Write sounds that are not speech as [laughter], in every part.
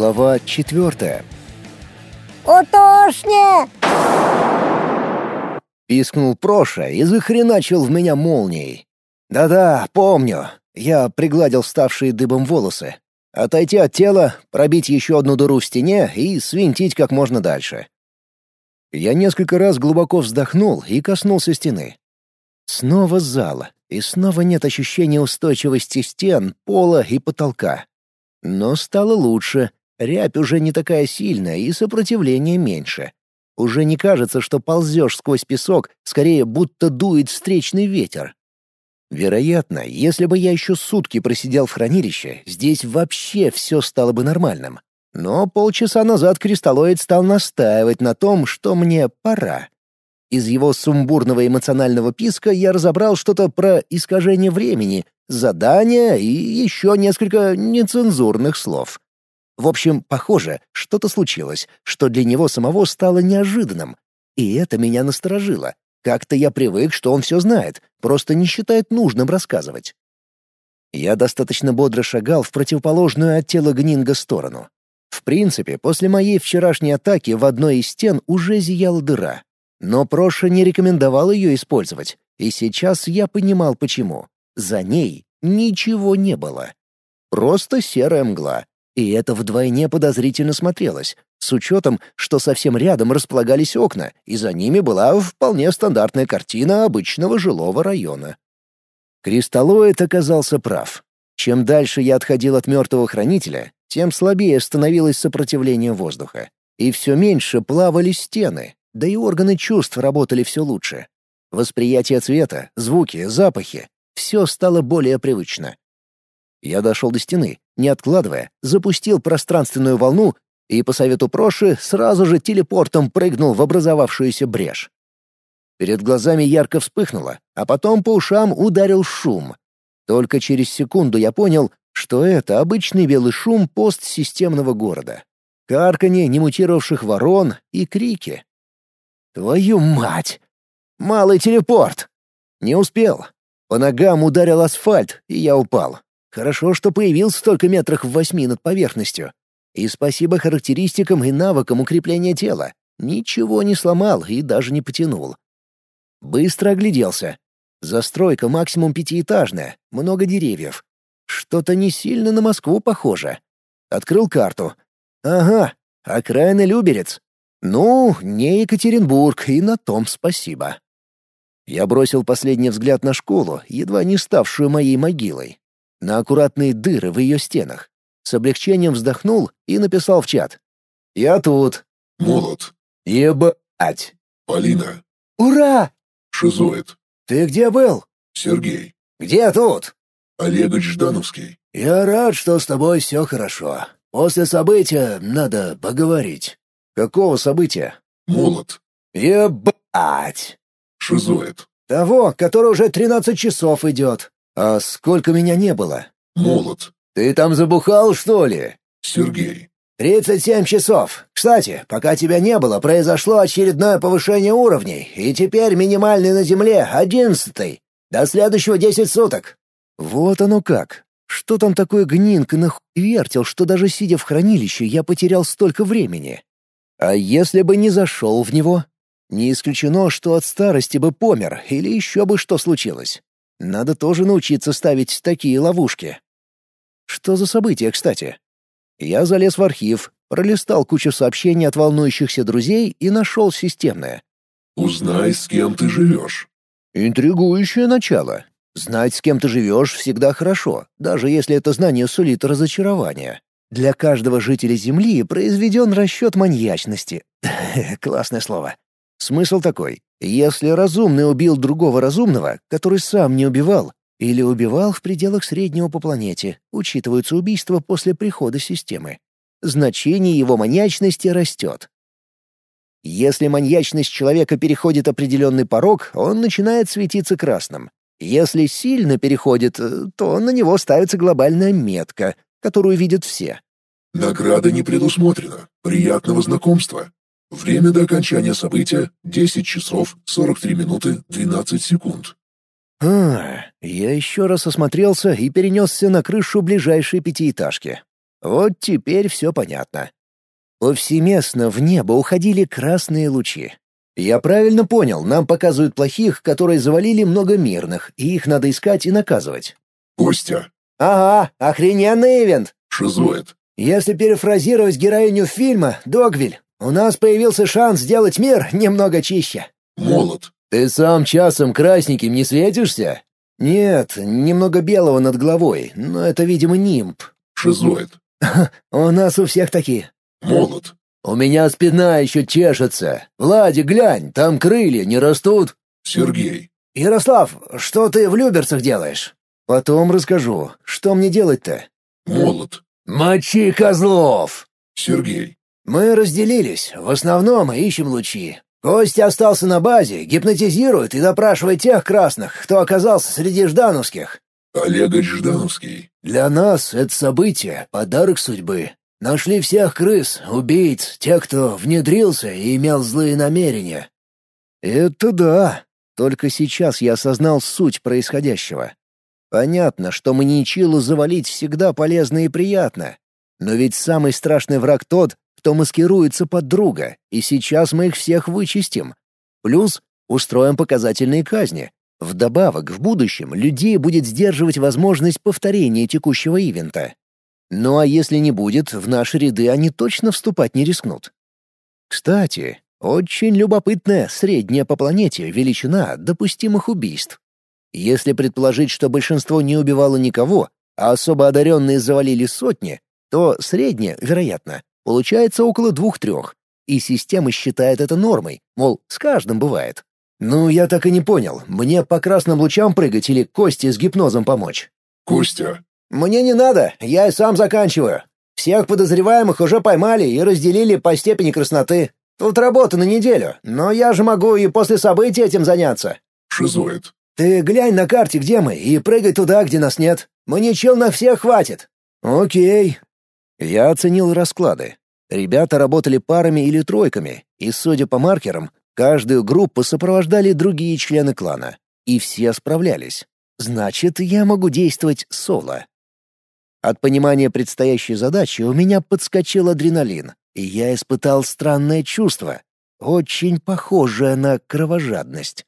Глава четвертая. «Утошни!» Пискнул Проша и захреначил в меня молнией. «Да-да, помню». Я пригладил ставшие дыбом волосы. Отойти от тела, пробить еще одну дыру в стене и свинтить как можно дальше. Я несколько раз глубоко вздохнул и коснулся стены. Снова зала, и снова нет ощущения устойчивости стен, пола и потолка. Но стало лучше, рябь уже не такая сильная и сопротивление меньше. Уже не кажется, что ползешь сквозь песок, скорее будто дует встречный ветер. Вероятно, если бы я еще сутки просидел в хранилище, здесь вообще все стало бы нормальным. Но полчаса назад кристаллоид стал настаивать на том, что мне пора. Из его сумбурного эмоционального писка я разобрал что-то про искажение времени, задания и еще несколько нецензурных слов. В общем, похоже, что-то случилось, что для него самого стало неожиданным. И это меня насторожило. Как-то я привык, что он все знает, просто не считает нужным рассказывать. Я достаточно бодро шагал в противоположную от тела Гнинга сторону. В принципе, после моей вчерашней атаки в одной из стен уже зияла дыра. Но Проша не рекомендовал ее использовать, и сейчас я понимал почему. За ней ничего не было. Просто серая мгла. И это вдвойне подозрительно смотрелось, с учетом, что совсем рядом располагались окна, и за ними была вполне стандартная картина обычного жилого района. Кристаллоид оказался прав. Чем дальше я отходил от мертвого хранителя, тем слабее становилось сопротивление воздуха. И все меньше плавали стены, да и органы чувств работали все лучше. Восприятие цвета, звуки, запахи — все стало более привычно. Я дошел до стены, не откладывая, запустил пространственную волну и, по совету Проши, сразу же телепортом прыгнул в образовавшуюся брешь. Перед глазами ярко вспыхнуло, а потом по ушам ударил шум. Только через секунду я понял, что это обычный белый шум постсистемного города. Карканье немутировавших ворон и крики. Твою мать! Малый телепорт! Не успел. По ногам ударил асфальт, и я упал. Хорошо, что появился только метрах в восьми над поверхностью. И спасибо характеристикам и навыкам укрепления тела. Ничего не сломал и даже не потянул. Быстро огляделся. Застройка максимум пятиэтажная, много деревьев. Что-то не сильно на Москву похоже. Открыл карту. Ага, окраина Люберец. Ну, не Екатеринбург, и на том спасибо. Я бросил последний взгляд на школу, едва не ставшую моей могилой, на аккуратные дыры в ее стенах. С облегчением вздохнул и написал в чат. «Я тут». «Молот». «Ебать». «Полина». «Ура!» «Шизоид». «Ты где был?» «Сергей». «Где тут?» «Олегович Ждановский». «Я рад, что с тобой все хорошо. После события надо поговорить». «Какого события?» «Молот». «Ебать!» «Шизоид». «Того, который уже тринадцать часов идет. А сколько меня не было?» «Молот». «Ты там забухал, что ли?» «Сергей». «Тридцать семь часов. Кстати, пока тебя не было, произошло очередное повышение уровней, и теперь минимальный на Земле — одиннадцатый. До следующего десять суток». Вот оно как. Что там такое гнинка нахуй вертел, что даже сидя в хранилище я потерял столько времени? А если бы не зашел в него? Не исключено, что от старости бы помер, или еще бы что случилось. Надо тоже научиться ставить такие ловушки. Что за события, кстати? Я залез в архив, пролистал кучу сообщений от волнующихся друзей и нашел системное. «Узнай, с кем ты живешь». Интригующее начало. Знать, с кем ты живешь, всегда хорошо, даже если это знание сулит разочарование. Для каждого жителя Земли произведен расчет маньячности. [laughs] Классное слово. Смысл такой. Если разумный убил другого разумного, который сам не убивал, или убивал в пределах среднего по планете, учитываются убийства после прихода системы, значение его маньячности растет. Если маньячность человека переходит определенный порог, он начинает светиться красным. Если сильно переходит, э, то на него ставится глобальная метка, которую видят все. Награда не предусмотрена. Приятного знакомства. Время до окончания события — 10 часов 43 минуты 12 секунд. А, я еще раз осмотрелся и перенесся на крышу ближайшей пятиэтажки. Вот теперь все понятно. Повсеместно в небо уходили красные лучи. Я правильно понял, нам показывают плохих, которые завалили много мирных, и их надо искать и наказывать. Костя. Ага, охрененный ивент. Шизоид. Если перефразировать героиню фильма «Догвиль», у нас появился шанс сделать мир немного чище. Молот. Ты сам часом красненьким не светишься? Нет, немного белого над головой, но это, видимо, нимб. Шизоид. [laughs] У нас у всех такие. Молот. У меня спина еще чешется. Влади, глянь, там крылья не растут. Сергей. Ярослав, что ты в Люберцах делаешь? Потом расскажу. Что мне делать-то? Молот. Мочи козлов! Сергей. Мы разделились. В основном ищем лучи. Костя остался на базе, гипнотизирует и допрашивает тех красных, кто оказался среди ждановских. Олегович Ждановский. Для нас это событие — подарок судьбы. Нашли всех крыс, убийц, тех, кто внедрился и имел злые намерения. Это да. Только сейчас я осознал суть происходящего. Понятно, что маньячилу завалить всегда полезно и приятно. Но ведь самый страшный враг тот, кто маскируется под друга, и сейчас мы их всех вычистим. Плюс устроим показательные казни. Вдобавок, в будущем людей будет сдерживать возможность повторения текущего ивента. Ну а если не будет, в наши ряды они точно вступать не рискнут. Кстати, очень любопытная средняя по планете величина допустимых убийств. Если предположить, что большинство не убивало никого, а особо одаренные завалили сотни, то средняя, вероятно, получается около двух-трех, и система считает это нормой, мол, с каждым бывает. Ну, я так и не понял, мне по красным лучам прыгать или Косте с гипнозом помочь? Костя. «Мне не надо, я и сам заканчиваю. Всех подозреваемых уже поймали и разделили по степени красноты. Тут работа на неделю, но я же могу и после событий этим заняться». Шизоид. «Ты глянь на карте, где мы, и прыгай туда, где нас нет. Маньячил на всех хватит». «Окей». Я оценил расклады. Ребята работали парами или тройками, и, судя по маркерам, каждую группу сопровождали другие члены клана. И все справлялись. Значит, я могу действовать соло. От понимания предстоящей задачи у меня подскочил адреналин, и я испытал странное чувство, очень похожее на кровожадность.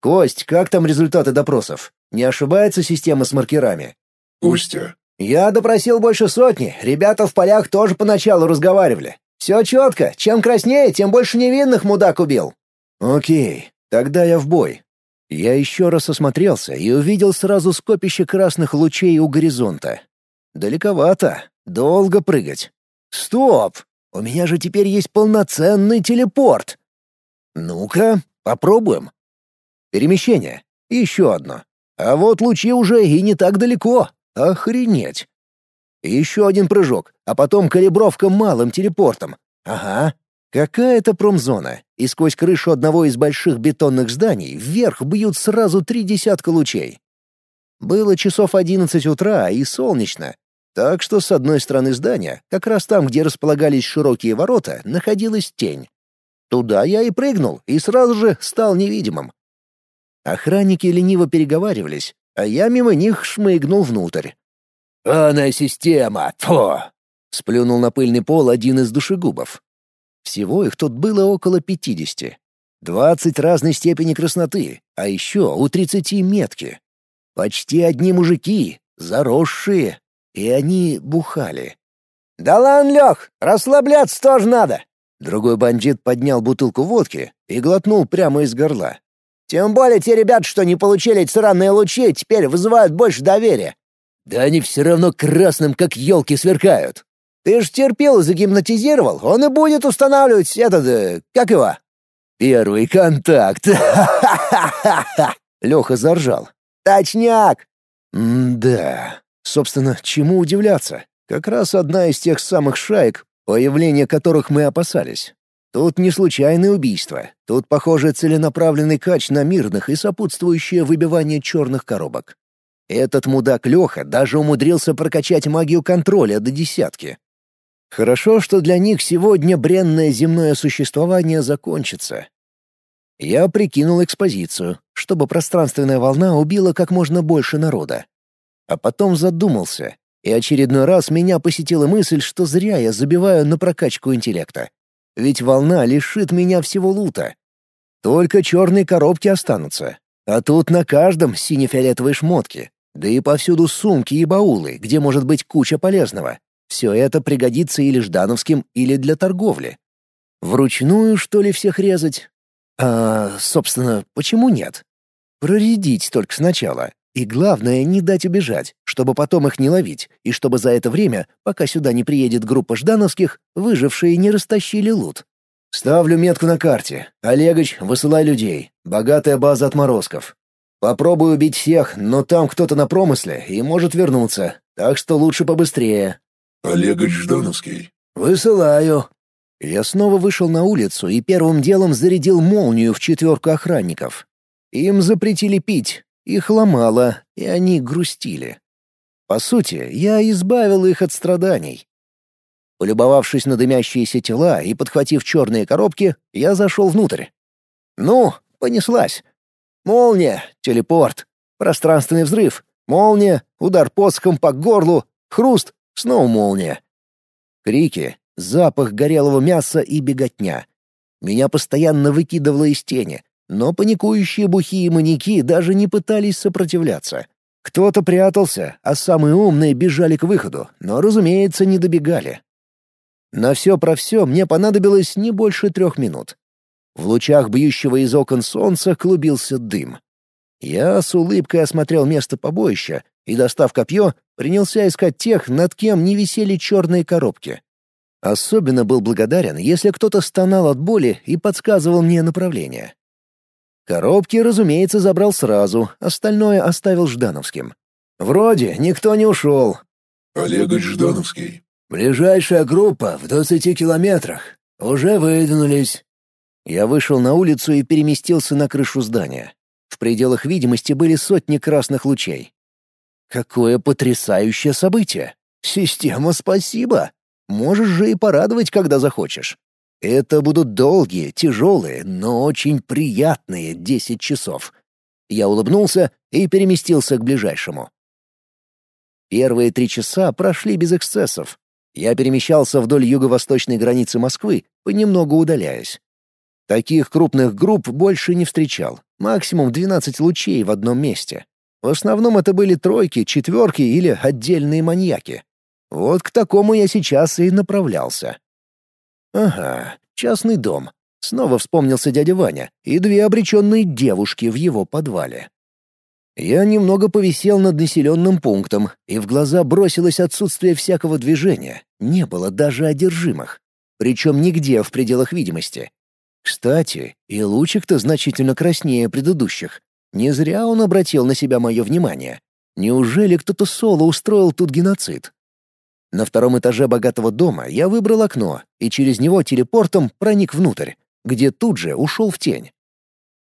«Кость, как там результаты допросов? Не ошибается система с маркерами?» Костя. «Я допросил больше сотни, ребята в полях тоже поначалу разговаривали. Все четко, чем краснее, тем больше невинных мудак убил». «Окей, тогда я в бой». Я еще раз осмотрелся и увидел сразу скопище красных лучей у горизонта. Далековато. Долго прыгать. Стоп! У меня же теперь есть полноценный телепорт. Ну-ка, попробуем. Перемещение. Еще одно. А вот лучи уже и не так далеко. Охренеть. Еще один прыжок, а потом калибровка малым телепортом. Ага. Какая-то промзона, и сквозь крышу одного из больших бетонных зданий вверх бьют сразу три десятка лучей. Было часов одиннадцать утра и солнечно, так что с одной стороны здания, как раз там, где располагались широкие ворота, находилась тень. Туда я и прыгнул, и сразу же стал невидимым. Охранники лениво переговаривались, а я мимо них шмыгнул внутрь. «Она система! Фу!» — сплюнул на пыльный пол один из душегубов. Всего их тут было около пятидесяти. Двадцать разной степени красноты, а еще у тридцати метки. Почти одни мужики, заросшие, и они бухали. «Да ладно, Лех, расслабляться тоже надо!» Другой бандит поднял бутылку водки и глотнул прямо из горла. «Тем более те ребята, что не получили эти сраные лучи, теперь вызывают больше доверия. Да они все равно красным, как елки, сверкают. Ты ж терпел и загипнотизировал, он и будет устанавливать этот... Э, как его?» «Первый контакт!» [laughs] Леха заржал. «Точняк!» «М-да...» Собственно, чему удивляться? Как раз одна из тех самых шаек, появление которых мы опасались. Тут не случайное убийство. Тут, похоже, целенаправленный кач на мирных и сопутствующее выбивание черных коробок. Этот мудак Леха даже умудрился прокачать магию контроля до десятки. Хорошо, что для них сегодня бренное земное существование закончится. Я прикинул экспозицию, чтобы пространственная волна убила как можно больше народа. А потом задумался, И очередной раз меня посетила мысль, что зря я забиваю на прокачку интеллекта. Ведь волна лишит меня всего лута. Только черные коробки останутся. А тут на каждом сине-фиолетовые шмотки. Да и повсюду сумки и баулы, где может быть куча полезного. Все это пригодится или ждановским, или для торговли. Вручную, что ли, всех резать? А, собственно, почему нет? Проредить только сначала. И главное, не дать убежать, чтобы потом их не ловить, и чтобы за это время, пока сюда не приедет группа ждановских, выжившие не растащили лут. Ставлю метку на карте. Олегович, высылай людей. Богатая база отморозков. Попробую убить всех, но там кто-то на промысле и может вернуться, так что лучше побыстрее. Олегович Ждановский. Высылаю. Я снова вышел на улицу и первым делом зарядил молнию в четверку охранников. Им запретили пить, их ломало, и они грустили. По сути, я избавил их от страданий. Полюбовавшись на дымящиеся тела и подхватив черные коробки, я зашел внутрь. Ну, понеслась. Молния, телепорт, пространственный взрыв, молния, удар посохом по горлу, хруст, снова молния. Крики, запах горелого мяса и беготня. Меня постоянно выкидывало из тени, но паникующие бухие маньяки даже не пытались сопротивляться. Кто-то прятался, а самые умные бежали к выходу, но, разумеется, не добегали. На все про все мне понадобилось не больше трех минут. В лучах бьющего из окон солнца клубился дым. Я с улыбкой осмотрел место побоища и, достав копье, принялся искать тех, над кем не висели черные коробки. Особенно был благодарен, если кто-то стонал от боли и подсказывал мне направление. Коробки, разумеется, забрал сразу, остальное оставил Ждановским. Вроде никто не ушел. Олегович Ждановский. Ближайшая группа в двадцати километрах. Уже выдвинулись. Я вышел на улицу и переместился на крышу здания. В пределах видимости были сотни красных лучей. Какое потрясающее событие! Система, спасибо! Можешь же и порадовать, когда захочешь. Это будут долгие, тяжелые, но очень приятные десять часов. Я улыбнулся и переместился к ближайшему. Первые три часа прошли без эксцессов. Я перемещался вдоль юго-восточной границы Москвы, понемногу удаляясь. Таких крупных групп больше не встречал. Максимум 12 лучей в одном месте. В основном это были тройки, четверки или отдельные маньяки. Вот к такому я сейчас и направлялся. Ага, частный дом. Снова вспомнился дядя Ваня и две обреченные девушки в его подвале. Я немного повисел над населенным пунктом, и в глаза бросилось отсутствие всякого движения. Не было даже одержимых. Причем нигде в пределах видимости. Кстати, и лучик-то значительно краснее предыдущих. Не зря он обратил на себя мое внимание. Неужели кто-то соло устроил тут геноцид? На втором этаже богатого дома я выбрал окно и через него телепортом проник внутрь, где тут же ушел в тень.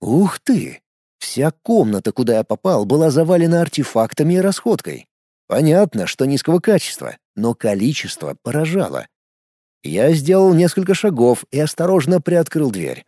Ух ты! Вся комната, куда я попал, была завалена артефактами и расходкой. Понятно, что низкого качества, но количество поражало. Я сделал несколько шагов и осторожно приоткрыл дверь.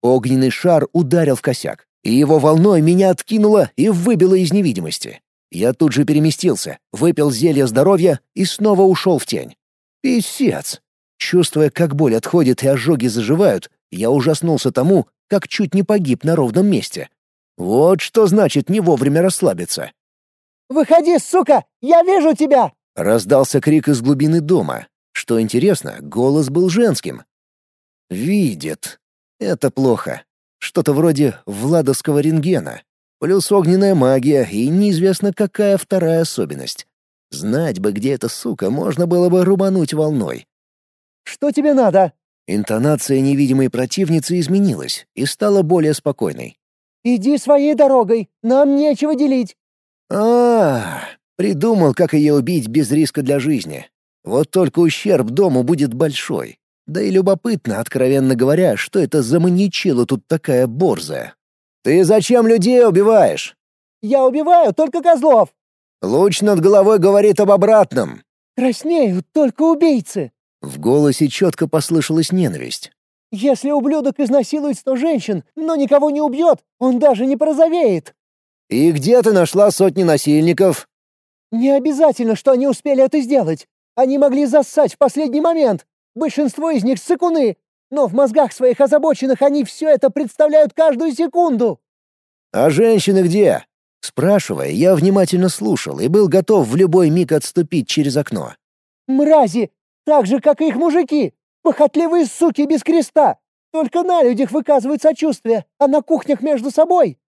Огненный шар ударил в косяк, и его волной меня откинуло и выбило из невидимости. Я тут же переместился, выпил зелье здоровья и снова ушел в тень. Писец! Чувствуя, как боль отходит и ожоги заживают, я ужаснулся тому, как чуть не погиб на ровном месте. Вот что значит не вовремя расслабиться. «Выходи, сука! Я вижу тебя!» Раздался крик из глубины дома. Что интересно, голос был женским. «Видит. Это плохо. Что-то вроде владовского рентгена. Плюс огненная магия и неизвестно какая вторая особенность. Знать бы, где эта сука, можно было бы рубануть волной. «Что тебе надо?» Интонация невидимой противницы изменилась и стала более спокойной. «Иди своей дорогой, нам нечего делить». А, -а, а Придумал, как ее убить без риска для жизни. Вот только ущерб дому будет большой. Да и любопытно, откровенно говоря, что это за маньячила тут такая борзая. «Ты зачем людей убиваешь?» «Я убиваю только козлов». «Луч над головой говорит об обратном». «Краснеют только убийцы». В голосе четко послышалась ненависть. «Если ублюдок изнасилует сто женщин, но никого не убьет, он даже не порозовеет». «И где ты нашла сотни насильников?» Не обязательно, что они успели это сделать. Они могли зассать в последний момент. Большинство из них сыкуны, но в мозгах своих озабоченных они все это представляют каждую секунду. «А женщины где?» Спрашивая, я внимательно слушал и был готов в любой миг отступить через окно. «Мрази! Так же, как и их мужики! Похотливые суки без креста! Только на людях выказывают сочувствие, а на кухнях между собой!»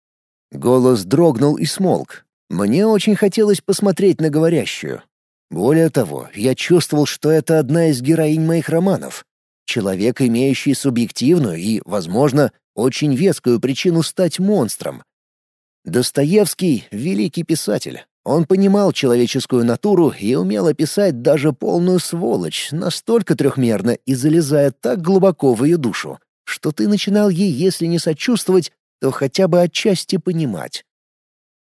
Голос дрогнул и смолк. Мне очень хотелось посмотреть на говорящую. Более того, я чувствовал, что это одна из героинь моих романов. Человек, имеющий субъективную и, возможно, очень вескую причину стать монстром. Достоевский — великий писатель. Он понимал человеческую натуру и умел описать даже полную сволочь настолько трехмерно и залезая так глубоко в ее душу, что ты начинал ей, если не сочувствовать, то хотя бы отчасти понимать.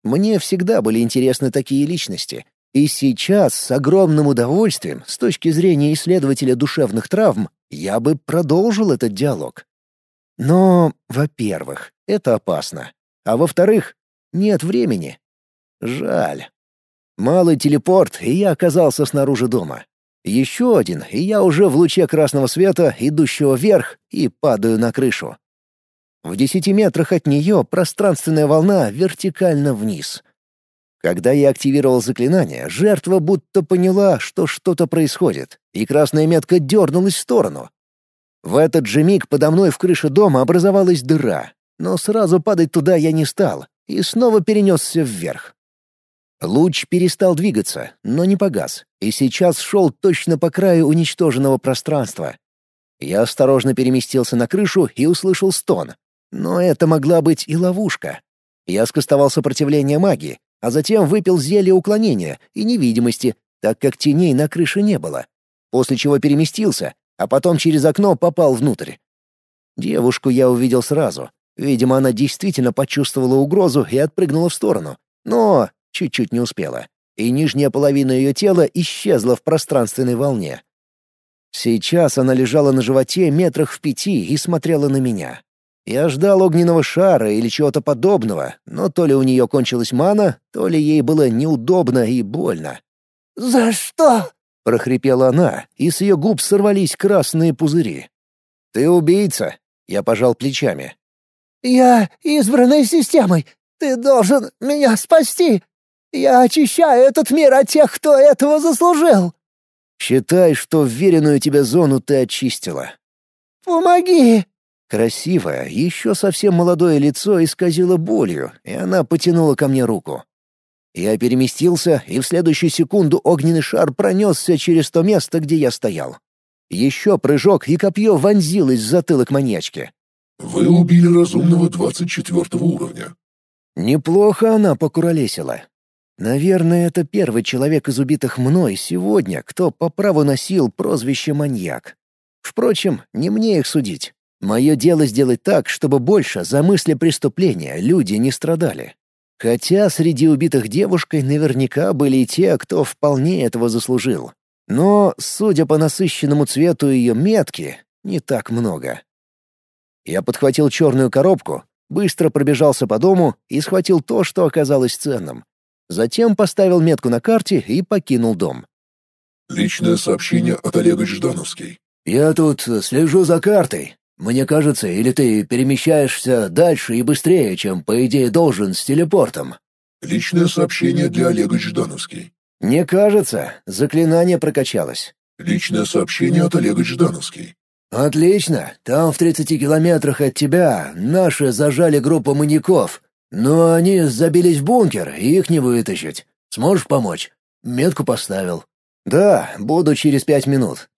Мне всегда были интересны такие личности, и сейчас с огромным удовольствием, с точки зрения исследователя душевных травм, я бы продолжил этот диалог. Но, во-первых, это опасно, а во-вторых, нет времени. Жаль. Малый телепорт, и я оказался снаружи дома. Еще один, и я уже в луче красного света, идущего вверх, и падаю на крышу. В десяти метрах от нее пространственная волна вертикально вниз. Когда я активировал заклинание, жертва будто поняла, что что-то происходит, и красная метка дернулась в сторону. В этот же миг подо мной в крыше дома образовалась дыра, но сразу падать туда я не стал и снова перенесся вверх. Луч перестал двигаться, но не погас, и сейчас шел точно по краю уничтоженного пространства. Я осторожно переместился на крышу и услышал стон. Но это могла быть и ловушка. Я скостовал сопротивление магии, а затем выпил зелье уклонения и невидимости, так как теней на крыше не было. После чего переместился, а потом через окно попал внутрь. Девушку я увидел сразу. Видимо, она действительно почувствовала угрозу и отпрыгнула в сторону. Но чуть-чуть не успела, и нижняя половина ее тела исчезла в пространственной волне. Сейчас она лежала на животе метрах в пяти и смотрела на меня. Я ждал огненного шара или чего-то подобного, но то ли у нее кончилась мана, то ли ей было неудобно и больно. «За что?» — прохрипела она, и с ее губ сорвались красные пузыри. «Ты убийца!» — я пожал плечами. «Я избранный системой. Ты должен меня спасти. Я очищаю этот мир от тех, кто этого заслужил!» «Считай, что вверенную тебе зону ты очистила». «Помоги!» Красивое, еще совсем молодое лицо исказило болью, и она потянула ко мне руку. Я переместился, и в следующую секунду огненный шар пронесся через то место, где я стоял. Еще прыжок, и копье вонзилось в затылок маньячки. «Вы убили разумного 24 уровня». Неплохо она покуролесила. Наверное, это первый человек из убитых мной сегодня, кто по праву носил прозвище «маньяк». Впрочем, не мне их судить. Мое дело сделать так, чтобы больше за мысли преступления люди не страдали. Хотя среди убитых девушкой наверняка были и те, кто вполне этого заслужил. Но, судя по насыщенному цвету ее метки, не так много. Я подхватил черную коробку, быстро пробежался по дому и схватил то, что оказалось ценным. Затем поставил метку на карте и покинул дом. Личное сообщение от Олега Ждановский. «Я тут слежу за картой. Мне кажется, или ты перемещаешься дальше и быстрее, чем, по идее, должен с телепортом?» Личное сообщение для Олега Ждановский. «Не кажется. Заклинание прокачалось». Личное сообщение от Олега Ждановский. «Отлично. Там в 30 километрах от тебя наши зажали группу маньяков. Но они забились в бункер, и их не вытащить. Сможешь помочь? Метку поставил. Да, буду через пять минут.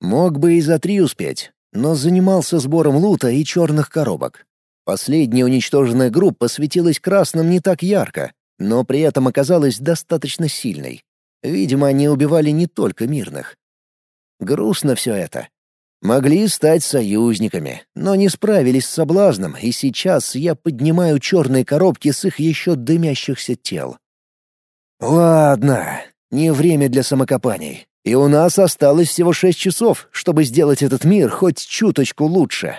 Мог бы и за три успеть, но занимался сбором лута и черных коробок. Последняя уничтоженная группа светилась красным не так ярко, но при этом оказалась достаточно сильной. Видимо, они убивали не только мирных. Грустно все это. Могли стать союзниками, но не справились с соблазном, и сейчас я поднимаю черные коробки с их еще дымящихся тел. Ладно, не время для самокопаний. И у нас осталось всего шесть часов, чтобы сделать этот мир хоть чуточку лучше.